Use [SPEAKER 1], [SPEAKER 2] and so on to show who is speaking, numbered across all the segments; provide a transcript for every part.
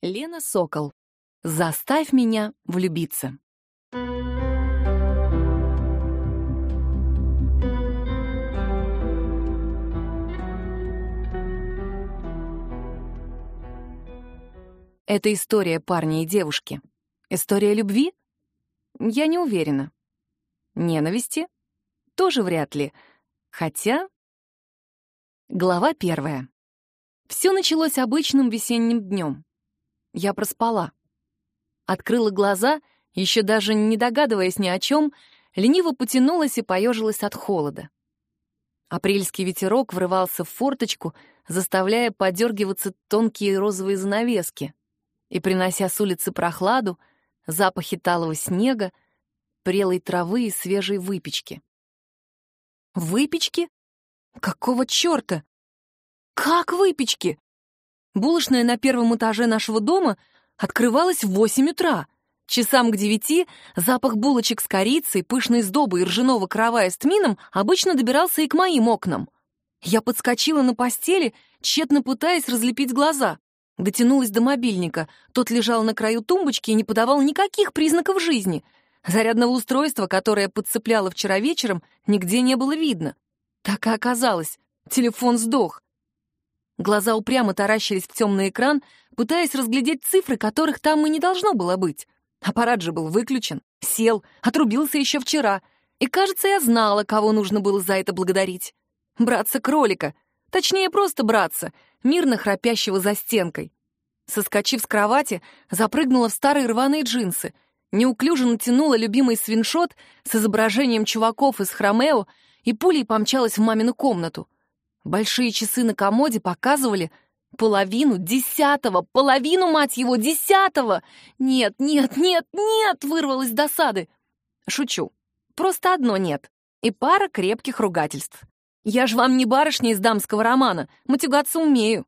[SPEAKER 1] Лена Сокол. Заставь меня влюбиться. Это история парня и девушки. История любви? Я не уверена. Ненависти? Тоже вряд ли. Хотя... Глава первая. Все началось обычным весенним днем. Я проспала. Открыла глаза, еще даже не догадываясь ни о чем, лениво потянулась и поежилась от холода. Апрельский ветерок врывался в форточку, заставляя подергиваться тонкие розовые занавески и принося с улицы прохладу, запахи талого снега, прелой травы и свежей выпечки. Выпечки? Какого черта? Как выпечки? Булочная на первом этаже нашего дома открывалась в восемь утра. Часам к девяти запах булочек с корицей, пышной сдобой и ржаного каравая с тмином обычно добирался и к моим окнам. Я подскочила на постели, тщетно пытаясь разлепить глаза. Дотянулась до мобильника. Тот лежал на краю тумбочки и не подавал никаких признаков жизни. Зарядного устройства, которое подцепляло вчера вечером, нигде не было видно. Так и оказалось. Телефон сдох. Глаза упрямо таращились в темный экран, пытаясь разглядеть цифры, которых там и не должно было быть. Аппарат же был выключен, сел, отрубился еще вчера. И, кажется, я знала, кого нужно было за это благодарить. Братца-кролика. Точнее, просто братца — мирно храпящего за стенкой. Соскочив с кровати, запрыгнула в старые рваные джинсы, неуклюже натянула любимый свиншот с изображением чуваков из Хромео и пулей помчалась в мамину комнату. Большие часы на комоде показывали половину десятого, половину, мать его, десятого! Нет, нет, нет, нет, вырвалась досады. Шучу. Просто одно нет. И пара крепких ругательств. Я ж вам не барышня из дамского романа, матюгаться умею.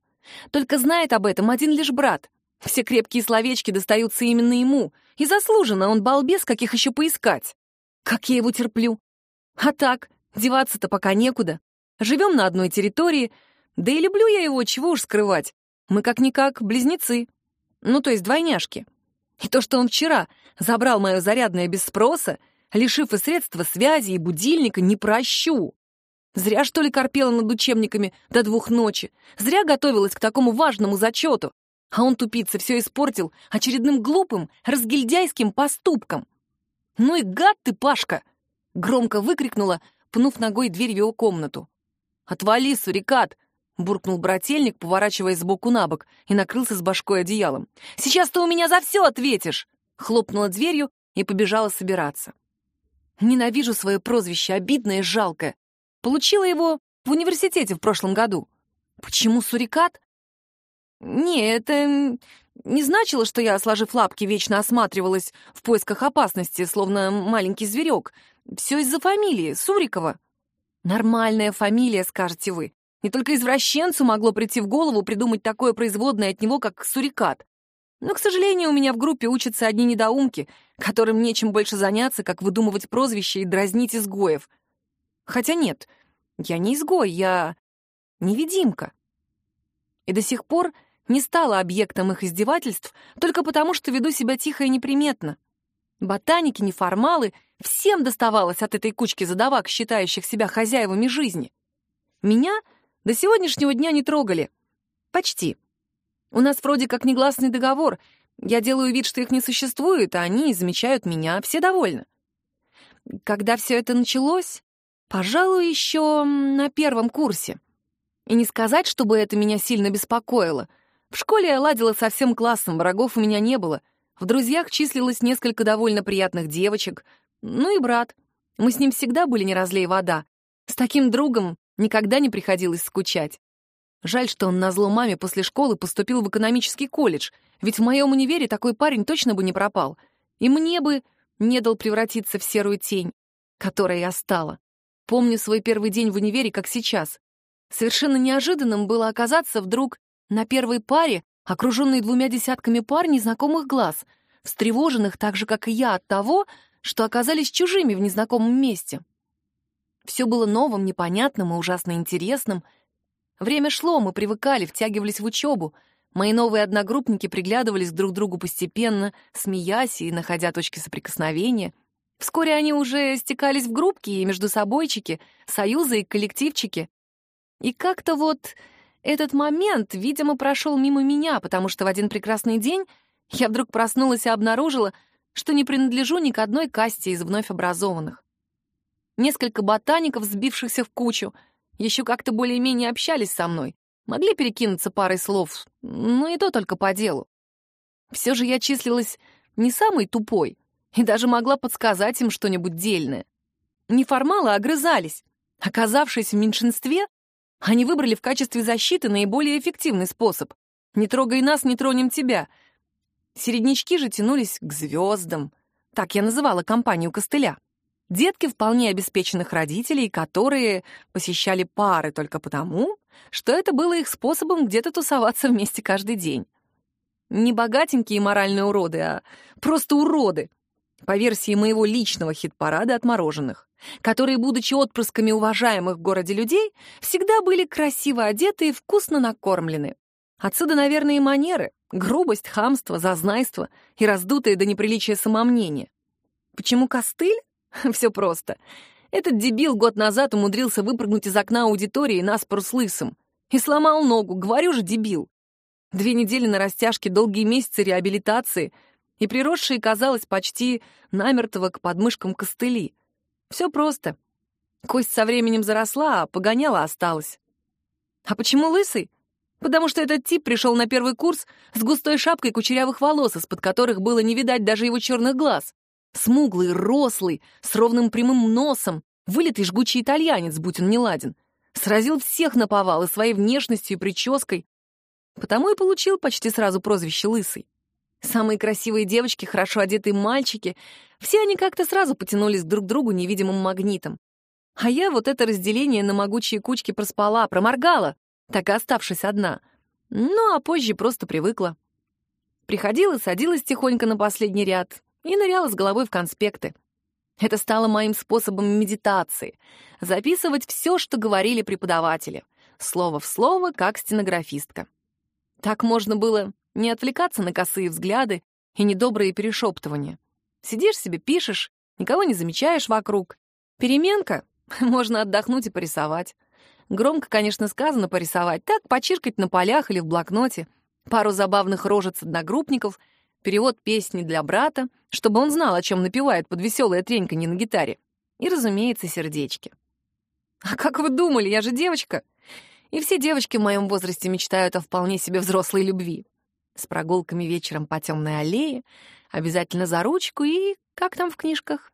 [SPEAKER 1] Только знает об этом один лишь брат. Все крепкие словечки достаются именно ему. И заслуженно он балбес, каких еще поискать. Как я его терплю. А так, деваться-то пока некуда. Живем на одной территории, да и люблю я его, чего уж скрывать. Мы как-никак близнецы. Ну, то есть двойняшки. И то, что он вчера забрал мое зарядное без спроса, лишив и средства связи, и будильника, не прощу. Зря, что ли, корпела над учебниками до двух ночи. Зря готовилась к такому важному зачету. А он, тупица, все испортил очередным глупым, разгильдяйским поступком. «Ну и гад ты, Пашка!» — громко выкрикнула, пнув ногой дверь в его комнату. «Отвали, сурикат!» — буркнул брательник, поворачиваясь сбоку на бок, и накрылся с башкой одеялом. «Сейчас ты у меня за все ответишь!» Хлопнула дверью и побежала собираться. Ненавижу свое прозвище, обидное и жалкое. Получила его в университете в прошлом году. Почему сурикат? Не, это не значило, что я, сложив лапки, вечно осматривалась в поисках опасности, словно маленький зверек. Все из-за фамилии, Сурикова. Нормальная фамилия, скажете вы. Не только извращенцу могло прийти в голову придумать такое производное от него, как сурикат. Но, к сожалению, у меня в группе учатся одни недоумки, которым нечем больше заняться, как выдумывать прозвища и дразнить изгоев — Хотя нет, я не изгой, я невидимка. И до сих пор не стала объектом их издевательств только потому, что веду себя тихо и неприметно. Ботаники, неформалы, всем доставалось от этой кучки задавак, считающих себя хозяевами жизни. Меня до сегодняшнего дня не трогали. Почти. У нас вроде как негласный договор. Я делаю вид, что их не существует, а они замечают меня. Все довольны. Когда все это началось, Пожалуй, еще на первом курсе. И не сказать, чтобы это меня сильно беспокоило. В школе я ладила со всем классом, врагов у меня не было. В друзьях числилось несколько довольно приятных девочек. Ну и брат. Мы с ним всегда были не разлей вода. С таким другом никогда не приходилось скучать. Жаль, что он назло маме после школы поступил в экономический колледж, ведь в моем универе такой парень точно бы не пропал. И мне бы не дал превратиться в серую тень, которой я стала. Помню свой первый день в универе, как сейчас. Совершенно неожиданным было оказаться вдруг на первой паре, окруженной двумя десятками пар незнакомых глаз, встревоженных так же, как и я, от того, что оказались чужими в незнакомом месте. Все было новым, непонятным и ужасно интересным. Время шло, мы привыкали, втягивались в учебу. Мои новые одногруппники приглядывались друг к другу постепенно, смеясь и находя точки соприкосновения. Вскоре они уже стекались в группки и между собойчики, союзы и коллективчики. И как-то вот этот момент, видимо, прошел мимо меня, потому что в один прекрасный день я вдруг проснулась и обнаружила, что не принадлежу ни к одной касте из вновь образованных. Несколько ботаников, сбившихся в кучу, еще как-то более-менее общались со мной, могли перекинуться парой слов, но и то только по делу. Все же я числилась не самой тупой и даже могла подсказать им что-нибудь дельное. Неформалы огрызались. Оказавшись в меньшинстве, они выбрали в качестве защиты наиболее эффективный способ. «Не трогай нас, не тронем тебя». Середнячки же тянулись к звездам. Так я называла компанию костыля. Детки вполне обеспеченных родителей, которые посещали пары только потому, что это было их способом где-то тусоваться вместе каждый день. Не богатенькие моральные уроды, а просто уроды, по версии моего личного хит-парада отмороженных, которые, будучи отпрысками уважаемых в городе людей, всегда были красиво одеты и вкусно накормлены. Отсюда, наверное, и манеры, грубость, хамство, зазнайство и раздутое до неприличия самомнение. Почему костыль? Все просто. Этот дебил год назад умудрился выпрыгнуть из окна аудитории наспор с. И сломал ногу, говорю же, дебил. Две недели на растяжке, долгие месяцы реабилитации и приросшие, казалось, почти намертво к подмышкам костыли. Все просто. Кость со временем заросла, а погоняла осталась. А почему лысый? Потому что этот тип пришел на первый курс с густой шапкой кучерявых волос, из-под которых было не видать даже его черных глаз. Смуглый, рослый, с ровным прямым носом, вылитый жгучий итальянец, будь он не ладен. Сразил всех на повал и своей внешностью и прической. Потому и получил почти сразу прозвище «Лысый». Самые красивые девочки, хорошо одетые мальчики, все они как-то сразу потянулись друг к другу невидимым магнитом. А я вот это разделение на могучие кучки проспала, проморгала, так и оставшись одна. Ну, а позже просто привыкла. Приходила, садилась тихонько на последний ряд, и ныряла с головой в конспекты. Это стало моим способом медитации — записывать все, что говорили преподаватели, слово в слово, как стенографистка. Так можно было не отвлекаться на косые взгляды и недобрые перешептывания. Сидишь себе, пишешь, никого не замечаешь вокруг. Переменка — можно отдохнуть и порисовать. Громко, конечно, сказано порисовать, так, почиркать на полях или в блокноте, пару забавных рожец одногруппников — перевод песни для брата, чтобы он знал, о чем напевает под веселое треньканье на гитаре. И, разумеется, сердечки. А как вы думали, я же девочка. И все девочки в моем возрасте мечтают о вполне себе взрослой любви. С прогулками вечером по темной аллее, обязательно за ручку и, как там в книжках?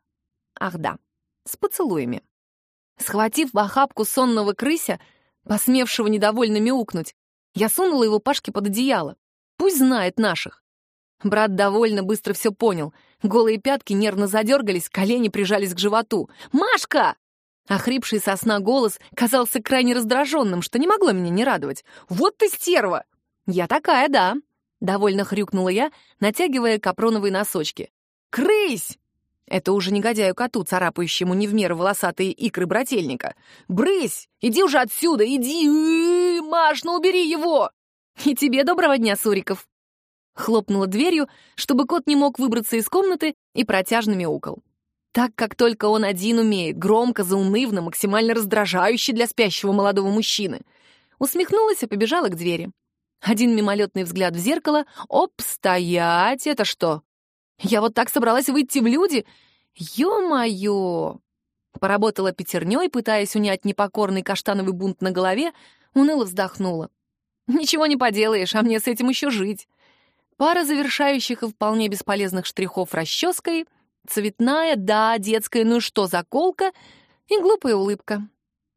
[SPEAKER 1] Ах да, с поцелуями. Схватив в охапку сонного крыся, посмевшего недовольно мяукнуть, я сунула его Пашке под одеяло. Пусть знает наших. Брат довольно быстро все понял. Голые пятки нервно задергались, колени прижались к животу. «Машка!» Охрипший со сна голос казался крайне раздраженным, что не могло меня не радовать. «Вот ты стерва!» «Я такая, да», — довольно хрюкнула я, натягивая капроновые носочки. «Крысь!» Это уже негодяю коту, царапающему не в меру волосатые икры брательника. «Брысь! Иди уже отсюда! Иди! Маш, ну убери его!» «И тебе доброго дня, Суриков!» Хлопнула дверью, чтобы кот не мог выбраться из комнаты и протяжно мяукал. Так, как только он один умеет, громко, заунывно, максимально раздражающе для спящего молодого мужчины. Усмехнулась и побежала к двери. Один мимолетный взгляд в зеркало. Оп, стоять! Это что? Я вот так собралась выйти в люди? Ё-моё! Поработала пятерней, пытаясь унять непокорный каштановый бунт на голове, уныло вздохнула. Ничего не поделаешь, а мне с этим еще жить. Пара завершающих и вполне бесполезных штрихов расческой, цветная, да, детская, ну что, заколка и глупая улыбка.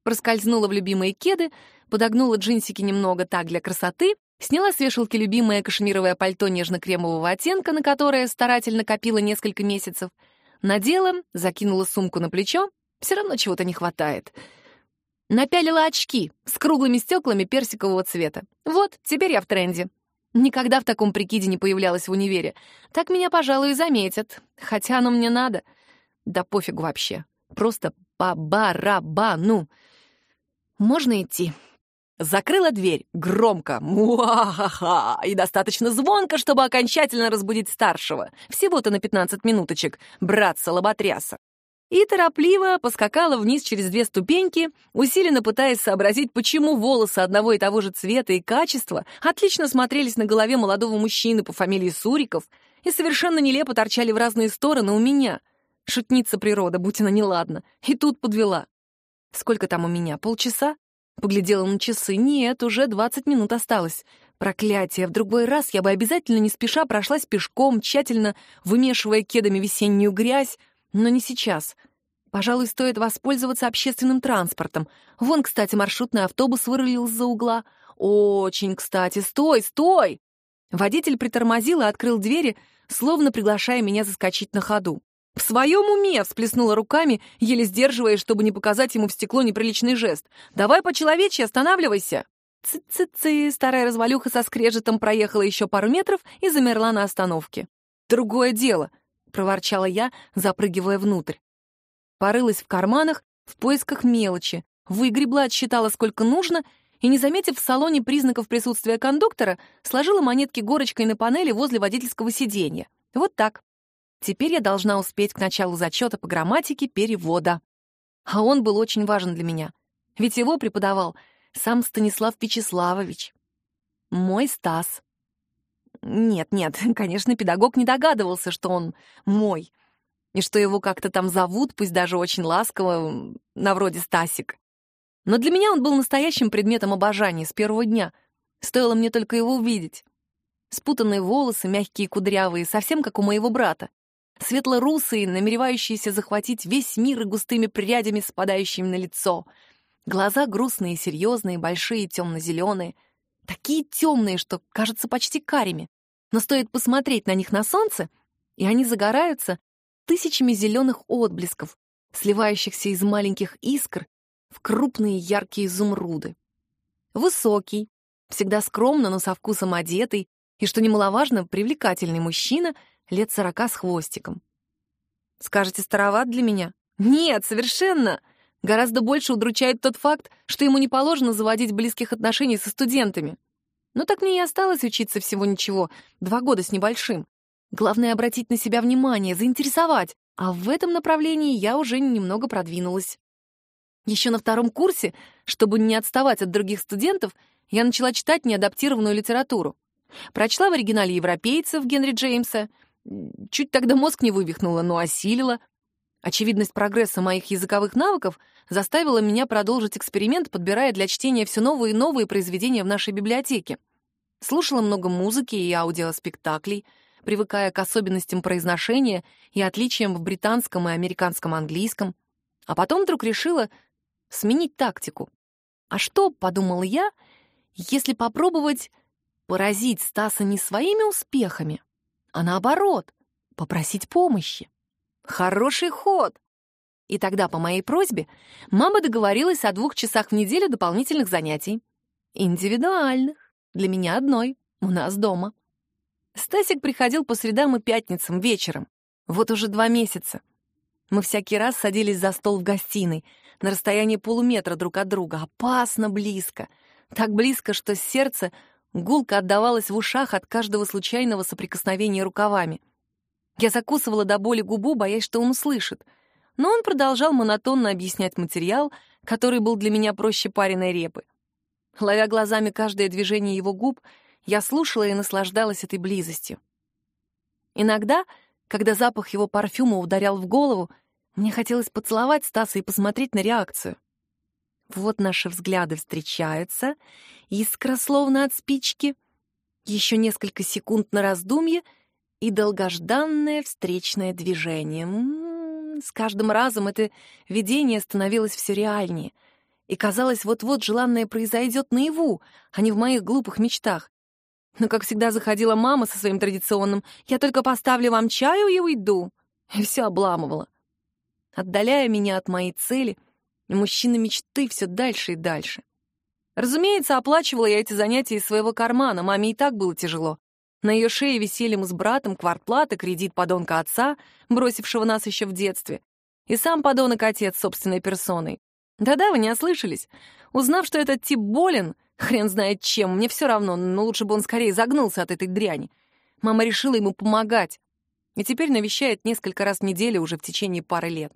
[SPEAKER 1] Проскользнула в любимые кеды, подогнула джинсики немного так для красоты, сняла с вешалки любимое кашемировое пальто нежно-кремового оттенка, на которое старательно копила несколько месяцев, надела, закинула сумку на плечо, все равно чего-то не хватает. Напялила очки с круглыми стеклами персикового цвета. Вот, теперь я в тренде. Никогда в таком прикиде не появлялась в универе. Так меня, пожалуй, и заметят. Хотя оно мне надо. Да пофигу вообще. Просто по барабану. Можно идти. Закрыла дверь громко, муа-ха-ха, и достаточно звонко, чтобы окончательно разбудить старшего. Всего-то на 15 минуточек, братца-лоботряса. И торопливо поскакала вниз через две ступеньки, усиленно пытаясь сообразить, почему волосы одного и того же цвета и качества отлично смотрелись на голове молодого мужчины по фамилии Суриков и совершенно нелепо торчали в разные стороны у меня. Шутница природа, будь она неладна, и тут подвела. Сколько там у меня? Полчаса? Поглядела на часы. Нет, уже 20 минут осталось. Проклятие, в другой раз я бы обязательно не спеша прошлась пешком, тщательно вымешивая кедами весеннюю грязь, но не сейчас. Пожалуй, стоит воспользоваться общественным транспортом. Вон, кстати, маршрутный автобус вырулил из-за угла. Очень кстати. Стой, стой! Водитель притормозил и открыл двери, словно приглашая меня заскочить на ходу. «В своем уме!» — всплеснула руками, еле сдерживаясь, чтобы не показать ему в стекло неприличный жест. «Давай по-человечьи, останавливайся!» Цы-цы-цы, старая развалюха со скрежетом проехала еще пару метров и замерла на остановке. «Другое дело!» — проворчала я, запрыгивая внутрь. Порылась в карманах в поисках мелочи, выгребла, отсчитала сколько нужно и, не заметив в салоне признаков присутствия кондуктора, сложила монетки горочкой на панели возле водительского сиденья. Вот так. Теперь я должна успеть к началу зачета по грамматике перевода. А он был очень важен для меня, ведь его преподавал сам Станислав Вячеславович. Мой Стас. Нет, нет, конечно, педагог не догадывался, что он мой, и что его как-то там зовут, пусть даже очень ласково, на вроде Стасик. Но для меня он был настоящим предметом обожания с первого дня. Стоило мне только его увидеть. Спутанные волосы, мягкие кудрявые, совсем как у моего брата светло-русые, намеревающиеся захватить весь мир и густыми прядями, спадающими на лицо. Глаза грустные, серьезные, большие, темно-зеленые. Такие темные, что кажутся почти карими. Но стоит посмотреть на них на солнце, и они загораются тысячами зеленых отблесков, сливающихся из маленьких искр в крупные яркие изумруды. Высокий, всегда скромно, но со вкусом одетый, и, что немаловажно, привлекательный мужчина — лет сорока с хвостиком. Скажете, староват для меня? Нет, совершенно! Гораздо больше удручает тот факт, что ему не положено заводить близких отношений со студентами. Но так мне и осталось учиться всего ничего, два года с небольшим. Главное — обратить на себя внимание, заинтересовать, а в этом направлении я уже немного продвинулась. Еще на втором курсе, чтобы не отставать от других студентов, я начала читать неадаптированную литературу. Прочла в оригинале европейцев Генри Джеймса — Чуть тогда мозг не вывихнула, но осилила. Очевидность прогресса моих языковых навыков заставила меня продолжить эксперимент, подбирая для чтения все новые и новые произведения в нашей библиотеке. Слушала много музыки и аудиоспектаклей, привыкая к особенностям произношения и отличиям в британском и американском английском. А потом вдруг решила сменить тактику. А что, подумала я, если попробовать поразить Стаса не своими успехами, а наоборот, попросить помощи. Хороший ход! И тогда, по моей просьбе, мама договорилась о двух часах в неделю дополнительных занятий. Индивидуальных. Для меня одной. У нас дома. Стасик приходил по средам и пятницам вечером. Вот уже два месяца. Мы всякий раз садились за стол в гостиной, на расстоянии полуметра друг от друга, опасно близко. Так близко, что сердце Гулка отдавалась в ушах от каждого случайного соприкосновения рукавами. Я закусывала до боли губу, боясь, что он услышит. Но он продолжал монотонно объяснять материал, который был для меня проще пареной репы. Ловя глазами каждое движение его губ, я слушала и наслаждалась этой близостью. Иногда, когда запах его парфюма ударял в голову, мне хотелось поцеловать Стаса и посмотреть на реакцию. Вот наши взгляды встречаются, искра словно от спички, еще несколько секунд на раздумье и долгожданное встречное движение. М -м -м, с каждым разом это видение становилось все реальнее, и казалось, вот-вот желанное произойдет наяву, а не в моих глупых мечтах. Но, как всегда, заходила мама со своим традиционным «Я только поставлю вам чаю и уйду», и все обламывала. Отдаляя меня от моей цели — и мужчина мечты все дальше и дальше. Разумеется, оплачивала я эти занятия из своего кармана, маме и так было тяжело. На ее шее висели мы с братом квартплаты, кредит подонка отца, бросившего нас еще в детстве, и сам подонок отец собственной персоной. Да-да, вы не ослышались. Узнав, что этот тип болен, Хрен знает чем, мне все равно, но лучше бы он скорее загнулся от этой дряни. Мама решила ему помогать. И теперь навещает несколько раз в неделю уже в течение пары лет.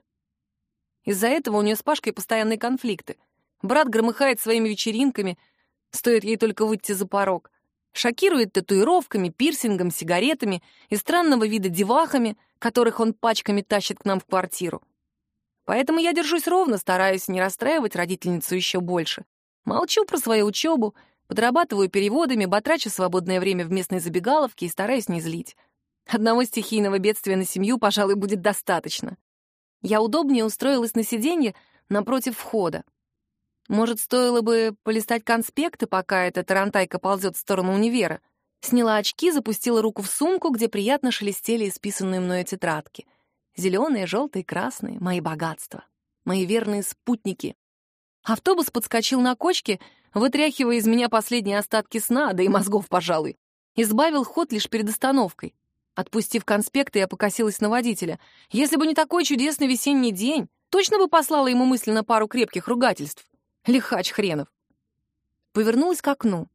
[SPEAKER 1] Из-за этого у нее с Пашкой постоянные конфликты. Брат громыхает своими вечеринками, стоит ей только выйти за порог. Шокирует татуировками, пирсингом, сигаретами и странного вида девахами, которых он пачками тащит к нам в квартиру. Поэтому я держусь ровно, стараюсь не расстраивать родительницу еще больше. Молчу про свою учебу, подрабатываю переводами, батрачу свободное время в местной забегаловке и стараюсь не злить. Одного стихийного бедствия на семью, пожалуй, будет достаточно. Я удобнее устроилась на сиденье напротив входа. Может, стоило бы полистать конспекты, пока эта тарантайка ползет в сторону универа? Сняла очки, запустила руку в сумку, где приятно шелестели исписанные мною тетрадки. Зеленые, желтые, красные — мои богатства. Мои верные спутники. Автобус подскочил на кочке, вытряхивая из меня последние остатки сна, да и мозгов, пожалуй. Избавил ход лишь перед остановкой. Отпустив конспекты, я покосилась на водителя. Если бы не такой чудесный весенний день, точно бы послала ему мысленно пару крепких ругательств. Лихач хренов. Повернулась к окну.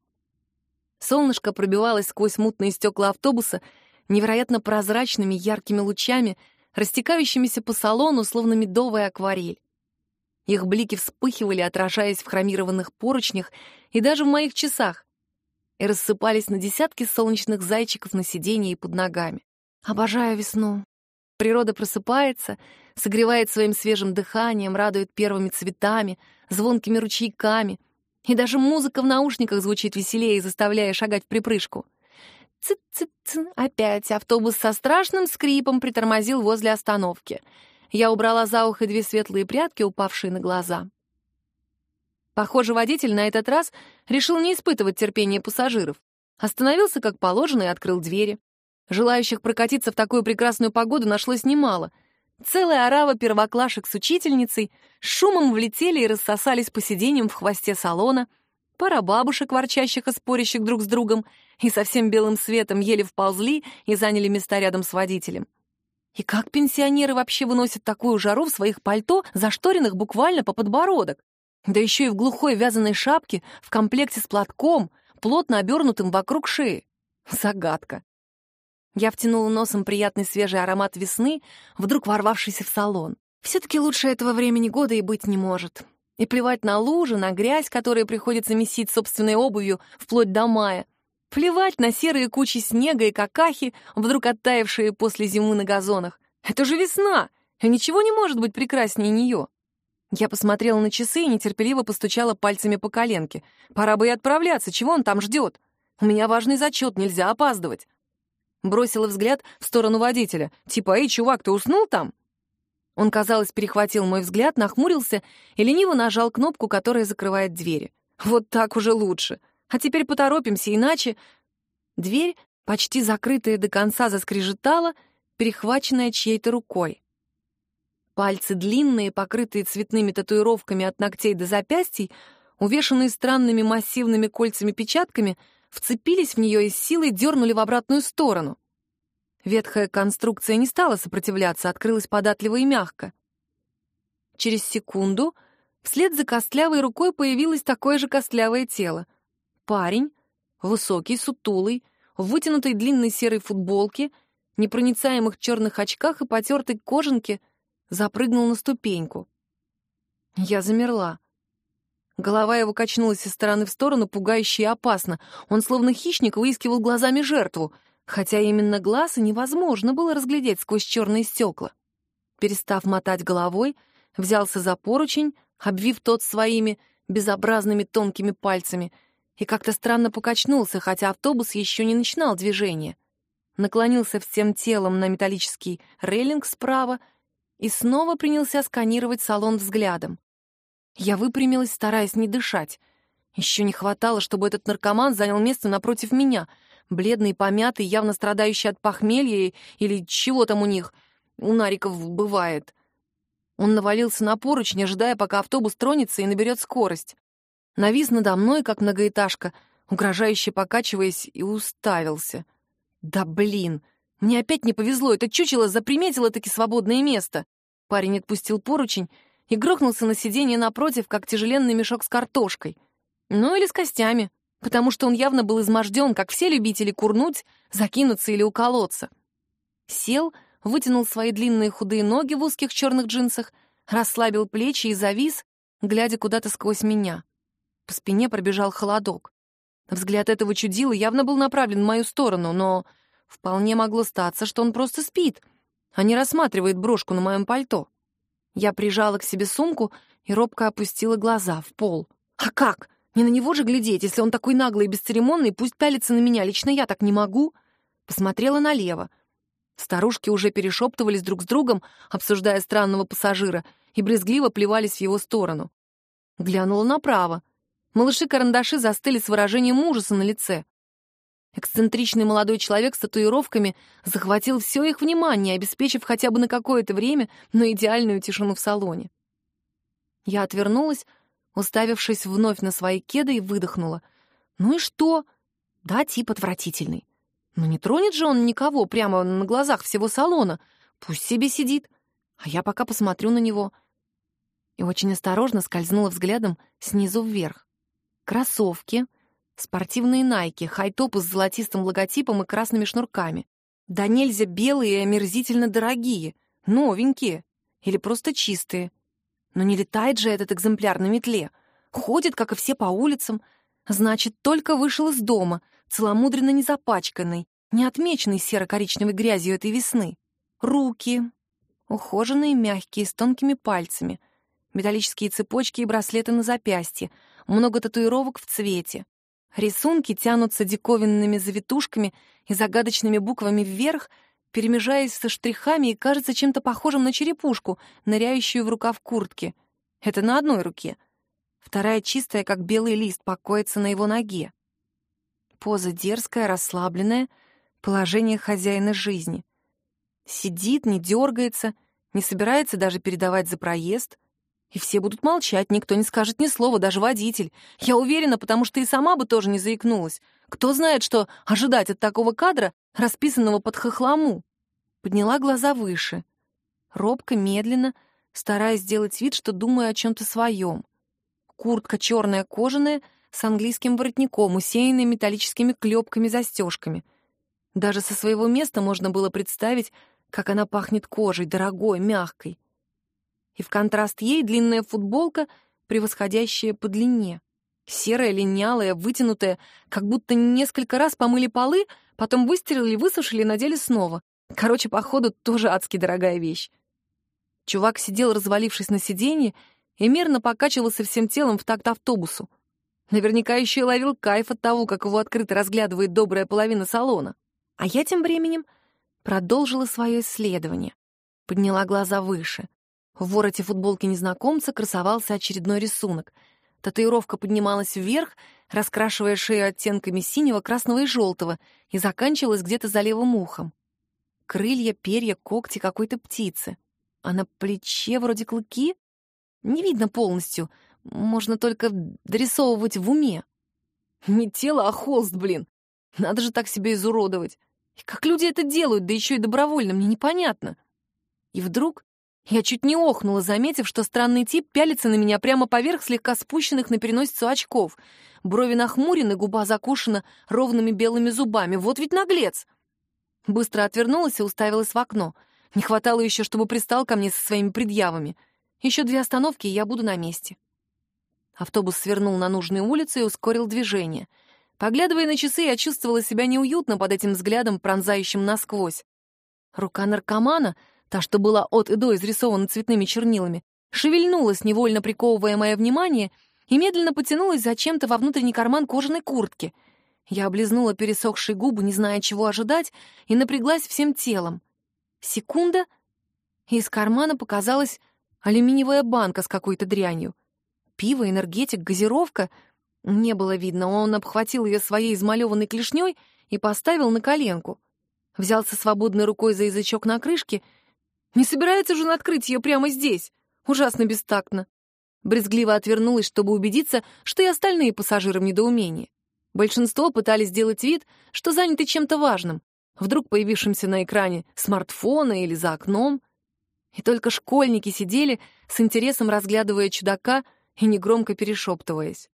[SPEAKER 1] Солнышко пробивалось сквозь мутные стекла автобуса невероятно прозрачными яркими лучами, растекающимися по салону, словно медовая акварель. Их блики вспыхивали, отражаясь в хромированных поручнях и даже в моих часах, и рассыпались на десятки солнечных зайчиков на сиденье и под ногами. Обожаю весну. Природа просыпается, согревает своим свежим дыханием, радует первыми цветами, звонкими ручейками, и даже музыка в наушниках звучит веселее, заставляя шагать в припрыжку. Ц-ц-ц, опять автобус со страшным скрипом притормозил возле остановки. Я убрала за ухо две светлые прядки, упавшие на глаза. Похоже, водитель на этот раз решил не испытывать терпения пассажиров. Остановился как положено и открыл двери. Желающих прокатиться в такую прекрасную погоду нашлось немало. Целая орава первоклашек с учительницей шумом влетели и рассосались по сиденьям в хвосте салона, пара бабушек, ворчащих и спорящих друг с другом, и совсем белым светом еле вползли и заняли места рядом с водителем. И как пенсионеры вообще выносят такую жару в своих пальто, зашторенных буквально по подбородок? Да еще и в глухой вязаной шапке, в комплекте с платком, плотно обернутым вокруг шеи. Загадка. Я втянула носом приятный свежий аромат весны, вдруг ворвавшийся в салон. Все-таки лучше этого времени года и быть не может. И плевать на лужи, на грязь, которые приходится месить собственной обувью вплоть до мая. Плевать на серые кучи снега и какахи, вдруг оттаившие после зимы на газонах. Это же весна, и ничего не может быть прекраснее нее. Я посмотрела на часы и нетерпеливо постучала пальцами по коленке. Пора бы и отправляться, чего он там ждет? У меня важный зачет, нельзя опаздывать. Бросила взгляд в сторону водителя. Типа, эй, чувак, ты уснул там? Он, казалось, перехватил мой взгляд, нахмурился и лениво нажал кнопку, которая закрывает двери. Вот так уже лучше. А теперь поторопимся, иначе... Дверь, почти закрытая до конца, заскрежетала, перехваченная чьей-то рукой. Пальцы длинные, покрытые цветными татуировками от ногтей до запястий, увешанные странными массивными кольцами-печатками, вцепились в нее и с силой дернули в обратную сторону. Ветхая конструкция не стала сопротивляться, открылась податливо и мягко. Через секунду вслед за костлявой рукой появилось такое же костлявое тело. Парень, высокий, сутулый, в вытянутой длинной серой футболке, непроницаемых черных очках и потертой кожанке — запрыгнул на ступеньку. Я замерла. Голова его качнулась из стороны в сторону, пугающе и опасно. Он, словно хищник, выискивал глазами жертву, хотя именно глаз и невозможно было разглядеть сквозь черные стекла. Перестав мотать головой, взялся за поручень, обвив тот своими безобразными тонкими пальцами, и как-то странно покачнулся, хотя автобус еще не начинал движение. Наклонился всем телом на металлический рейлинг справа и снова принялся сканировать салон взглядом. Я выпрямилась, стараясь не дышать. Еще не хватало, чтобы этот наркоман занял место напротив меня, бледный, помятый, явно страдающий от похмелья или чего там у них, у нариков бывает. Он навалился на поручень, ожидая, пока автобус тронется и наберет скорость. Навис надо мной, как многоэтажка, угрожающе покачиваясь, и уставился. «Да блин!» Мне опять не повезло, это чучело заприметило таки свободное место. Парень отпустил поручень и грохнулся на сиденье напротив, как тяжеленный мешок с картошкой. Ну или с костями, потому что он явно был изможден, как все любители курнуть, закинуться или уколоться. Сел, вытянул свои длинные худые ноги в узких черных джинсах, расслабил плечи и завис, глядя куда-то сквозь меня. По спине пробежал холодок. Взгляд этого чудила явно был направлен в мою сторону, но вполне могло статься, что он просто спит, а не рассматривает брошку на моем пальто. Я прижала к себе сумку и робко опустила глаза в пол. А как? Не на него же глядеть, если он такой наглый и бесцеремонный, пусть пялится на меня, лично я так не могу. Посмотрела налево. Старушки уже перешептывались друг с другом, обсуждая странного пассажира, и брезгливо плевались в его сторону. Глянула направо. Малыши-карандаши застыли с выражением ужаса на лице. Эксцентричный молодой человек с татуировками захватил все их внимание, обеспечив хотя бы на какое-то время, но идеальную тишину в салоне. Я отвернулась, уставившись вновь на свои кеды, и выдохнула. «Ну и что? Да, тип отвратительный. Но не тронет же он никого прямо на глазах всего салона. Пусть себе сидит, а я пока посмотрю на него». И очень осторожно скользнула взглядом снизу вверх. Кроссовки, спортивные найки, хай-топы с золотистым логотипом и красными шнурками. Да нельзя белые и омерзительно дорогие, новенькие или просто чистые. Но не летает же этот экземпляр на метле. Ходит, как и все, по улицам. Значит, только вышел из дома, целомудренно не запачканный, не отмеченный серо-коричневой грязью этой весны. Руки. Ухоженные, мягкие, с тонкими пальцами. Металлические цепочки и браслеты на запястье. Много татуировок в цвете. Рисунки тянутся диковинными завитушками и загадочными буквами вверх — перемежаясь со штрихами и кажется чем-то похожим на черепушку, ныряющую в рукав куртки. Это на одной руке. Вторая чистая, как белый лист, покоится на его ноге. Поза дерзкая, расслабленная, положение хозяина жизни. Сидит, не дергается, не собирается даже передавать за проезд. И все будут молчать, никто не скажет ни слова, даже водитель. Я уверена, потому что и сама бы тоже не заикнулась. Кто знает, что ожидать от такого кадра, расписанного под хохлому. Подняла глаза выше. Робко, медленно, стараясь сделать вид, что думаю о чем-то своем. Куртка черная кожаная, с английским воротником, усеянной металлическими клепками-застежками. Даже со своего места можно было представить, как она пахнет кожей, дорогой, мягкой. И в контраст ей длинная футболка, превосходящая по длине. Серая, линялая, вытянутая, как будто несколько раз помыли полы, потом выстирали, высушили и надели снова. Короче, походу, тоже адски дорогая вещь. Чувак сидел, развалившись на сиденье, и мерно покачивался всем телом в такт автобусу. Наверняка еще и ловил кайф от того, как его открыто разглядывает добрая половина салона. А я тем временем продолжила свое исследование. Подняла глаза выше. В вороте футболки незнакомца красовался очередной рисунок — Татуировка поднималась вверх, раскрашивая шею оттенками синего, красного и желтого, и заканчивалась где-то за левым ухом. Крылья, перья, когти какой-то птицы. А на плече вроде клыки? Не видно полностью, можно только дорисовывать в уме. Не тело, а холст, блин. Надо же так себя изуродовать. И как люди это делают, да еще и добровольно, мне непонятно. И вдруг я чуть не охнула, заметив, что странный тип пялится на меня прямо поверх слегка спущенных на переносицу очков. Брови нахмурены, губа закушена ровными белыми зубами. Вот ведь наглец! Быстро отвернулась и уставилась в окно. Не хватало еще, чтобы пристал ко мне со своими предъявами. Еще две остановки, и я буду на месте. Автобус свернул на нужную улицу и ускорил движение. Поглядывая на часы, я чувствовала себя неуютно под этим взглядом, пронзающим насквозь. Рука наркомана — та, что была от и до изрисована цветными чернилами, шевельнулась, невольно приковывая мое внимание, и медленно потянулась зачем-то во внутренний карман кожаной куртки. Я облизнула пересохшие губы, не зная, чего ожидать, и напряглась всем телом. Секунда, и из кармана показалась алюминиевая банка с какой-то дрянью. Пиво, энергетик, газировка — не было видно, он обхватил ее своей измалеванной клешней и поставил на коленку. Взялся свободной рукой за язычок на крышке — не собирается же он открыть ее прямо здесь. Ужасно бестактно. Брезгливо отвернулась, чтобы убедиться, что и остальные пассажиры в недоумении. Большинство пытались сделать вид, что заняты чем-то важным, вдруг появившимся на экране смартфона или за окном. И только школьники сидели, с интересом разглядывая чудака и негромко перешептываясь.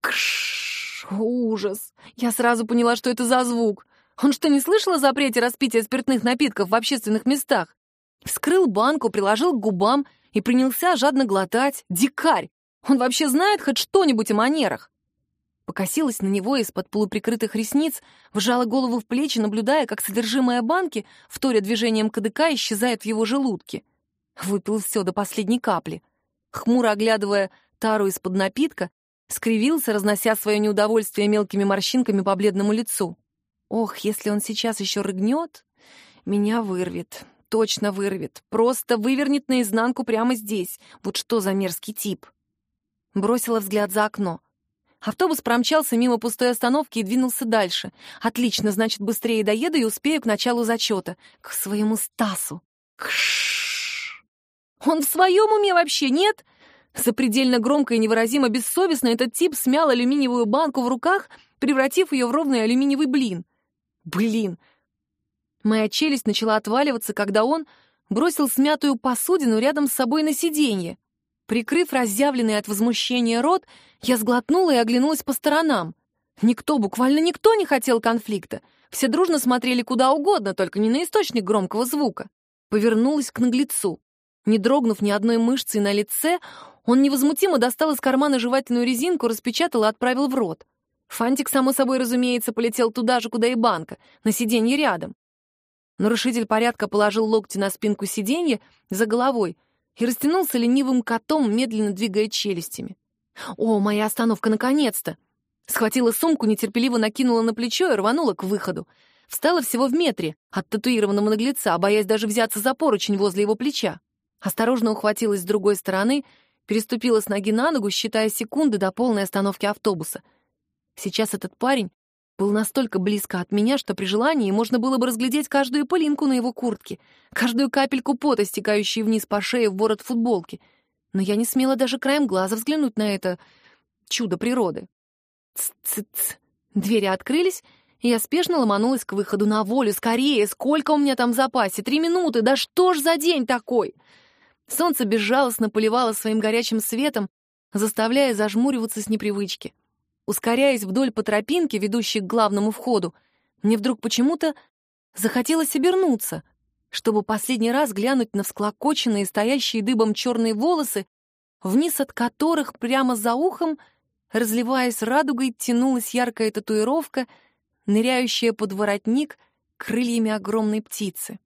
[SPEAKER 1] Кш, ужас! Я сразу поняла, что это за звук. Он что, не слышал о запрете распития спиртных напитков в общественных местах? Вскрыл банку, приложил к губам и принялся жадно глотать. Дикарь! Он вообще знает хоть что-нибудь о манерах? Покосилась на него из-под полуприкрытых ресниц, вжала голову в плечи, наблюдая, как содержимое банки, вторя движением кадыка, исчезает в его желудке. Выпил все до последней капли. Хмуро оглядывая тару из-под напитка, скривился, разнося свое неудовольствие мелкими морщинками по бледному лицу. Ох, если он сейчас еще рыгнет, меня вырвет, точно вырвет, просто вывернет наизнанку прямо здесь. Вот что за мерзкий тип. Бросила взгляд за окно. Автобус промчался мимо пустой остановки и двинулся дальше. Отлично, значит, быстрее доеду и успею к началу зачета. К своему Стасу. Он в своем уме вообще, нет? Запредельно громко и невыразимо бессовестно этот тип смял алюминиевую банку в руках, превратив ее в ровный алюминиевый блин. Блин! Моя челюсть начала отваливаться, когда он бросил смятую посудину рядом с собой на сиденье. Прикрыв разъявленный от возмущения рот, я сглотнула и оглянулась по сторонам. Никто, буквально никто не хотел конфликта. Все дружно смотрели куда угодно, только не на источник громкого звука. Повернулась к наглецу. Не дрогнув ни одной мышцей на лице, он невозмутимо достал из кармана жевательную резинку, распечатал и отправил в рот. Фантик, само собой разумеется, полетел туда же, куда и банка, на сиденье рядом. Нарушитель порядка положил локти на спинку сиденья за головой и растянулся ленивым котом, медленно двигая челюстями. «О, моя остановка наконец-то!» Схватила сумку, нетерпеливо накинула на плечо и рванула к выходу. Встала всего в метре от татуированного наглеца, боясь даже взяться за поручень возле его плеча. Осторожно ухватилась с другой стороны, переступила с ноги на ногу, считая секунды до полной остановки автобуса. Сейчас этот парень был настолько близко от меня, что при желании можно было бы разглядеть каждую пылинку на его куртке, каждую капельку пота, стекающей вниз по шее в ворот футболки. Но я не смела даже краем глаза взглянуть на это чудо природы. Ц-ц-ц. Двери открылись, и я спешно ломанулась к выходу на волю. Скорее, сколько у меня там в запасе? Три минуты, да что ж за день такой? Солнце безжалостно поливало своим горячим светом, заставляя зажмуриваться с непривычки. Ускоряясь вдоль по тропинке, ведущей к главному входу, мне вдруг почему-то захотелось обернуться, чтобы последний раз глянуть на всклокоченные, стоящие дыбом черные волосы, вниз от которых прямо за ухом, разливаясь радугой, тянулась яркая татуировка, ныряющая под воротник крыльями огромной птицы.